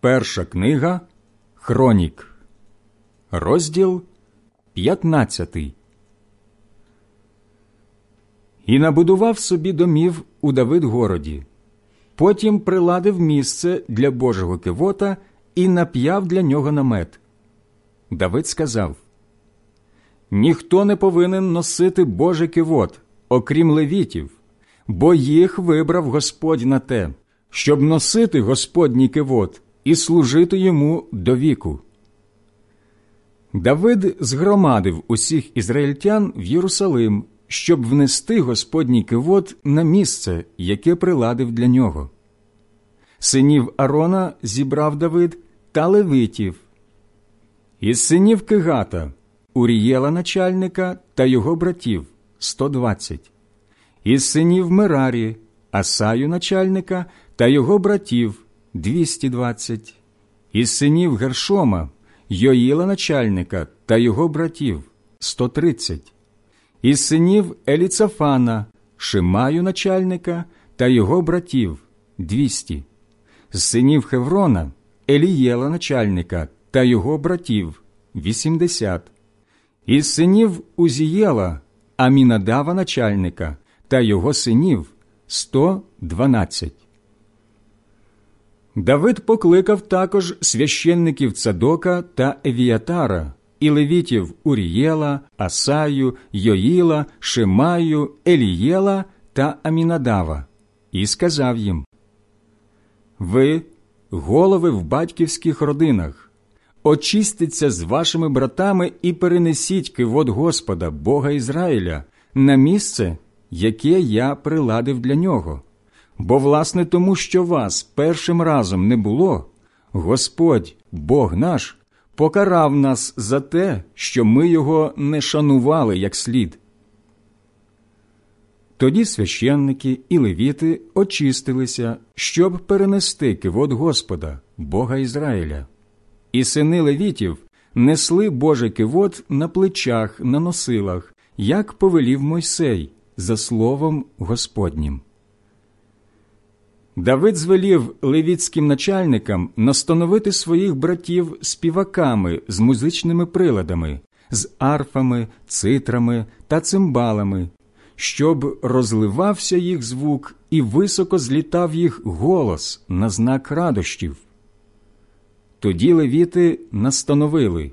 Перша книга Хронік, розділ 15 І набудував собі домів у Давидгороді. Потім приладив місце для Божого кивота і нап'яв для нього намет. Давид сказав Ніхто не повинен носити Божий кивот, окрім левітів, бо їх вибрав Господь на те, щоб носити Господній кивот і служити йому до віку. Давид згромадив усіх ізраїльтян в Єрусалим, щоб внести Господній кивот на місце, яке приладив для нього. Синів Арона зібрав Давид та левитів. Із синів Кигата Урієла начальника та його братів 120. Із синів Мерарі, Асаю начальника та його братів 220. Із синів Гершома, Йоїла начальника та його братів 130. Із синів Еліцафана, Шимаю начальника та його братів 200. З синів Хеврона, Елієла начальника та його братів 80. Із синів Узієла, Амінадава начальника та його синів 112. Давид покликав також священників Цадока та Евіатара і левітів Урієла, Асаю, Йоїла, Шимаю, Елієла та Амінадава і сказав їм Ви, голови в батьківських родинах, очистіться з вашими братами і перенесіть кивот Господа, Бога Ізраїля, на місце, яке я приладив для нього. Бо, власне, тому, що вас першим разом не було, Господь, Бог наш, покарав нас за те, що ми його не шанували як слід. Тоді священники і левіти очистилися, щоб перенести кивот Господа, Бога Ізраїля. І сини левітів несли Божий кивот на плечах, на носилах, як повелів Мойсей, за словом Господнім. Давид звелів левіцьким начальникам настановити своїх братів співаками з музичними приладами, з арфами, цитрами та цимбалами, щоб розливався їх звук і високо злітав їх голос на знак радощів. Тоді левіти настановили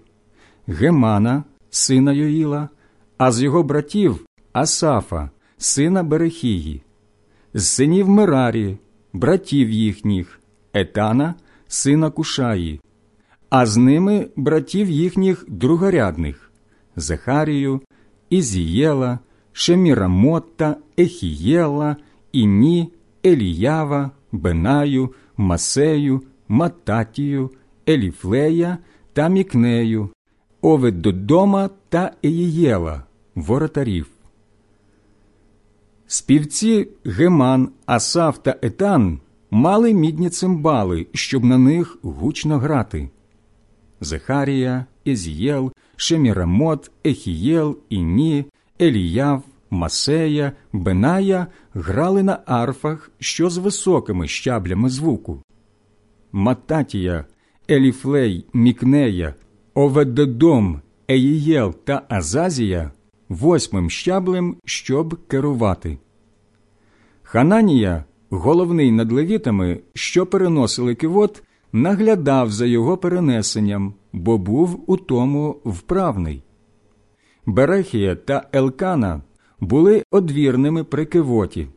Гемана, сина Йоїла, а з його братів Асафа, сина Берехії, з синів Мерарі, братів їхніх, Етана, сина Кушаї, а з ними братів їхніх другорядних Захарію, Ізієла, Шемірамотта, Ехієла, Іні, Еліява, Бенаю, Масею, Мататію, Еліфлея та Мікнею, Оведдодома та Еїєла, воротарів. Співці Геман, Асав та Етан мали мідні цимбали, щоб на них гучно грати. Захарія, Езієл, Шемірамот, Ехієл, Іні, Еліяв, Масея, Беная грали на арфах, що з високими щаблями звуку. Мататія, Еліфлей, Мікнея, Оведедом, Еїєл та Азазія восьмим щаблем, щоб керувати. Хананія, головний над левітами, що переносили кивот, наглядав за його перенесенням, бо був у тому вправний. Берехія та Елкана були одвірними при кивоті.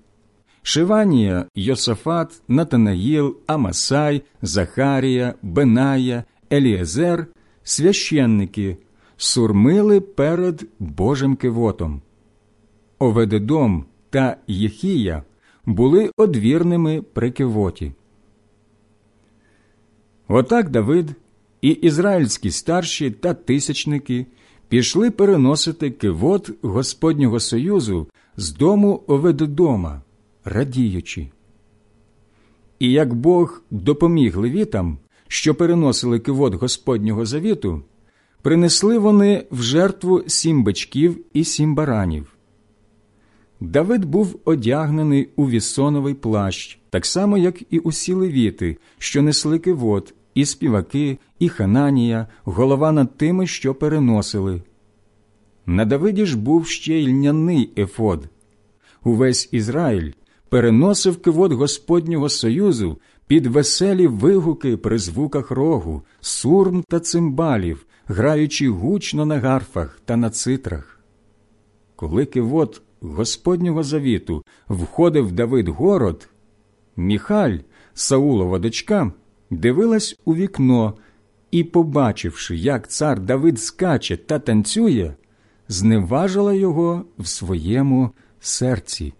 Шиванія, Йосафат, Натанаїл, Амасай, Захарія, Беная, Еліезер, священники сурмили перед Божим кивотом. Оведедом та Єхія були одвірними при кивоті. Отак Давид і ізраїльські старші та тисячники пішли переносити кивот Господнього Союзу з дому Оведедома, радіючи. І як Бог допоміг левітам, що переносили кивот Господнього завіту, принесли вони в жертву сім бичків і сім баранів. Давид був одягнений у вісоновий плащ, так само, як і усі левіти, що несли кивот, і співаки, і Хананія, голова над тими, що переносили. На Давиді ж був ще й льняний ефод. Увесь Ізраїль переносив кивот Господнього Союзу під веселі вигуки при звуках рогу, сурм та цимбалів, граючи гучно на гарфах та на цитрах. Коли кивот Господнього завіту входив Давид город, Міхаль, Саулова дочка, дивилась у вікно і, побачивши, як цар Давид скаче та танцює, зневажила його в своєму серці.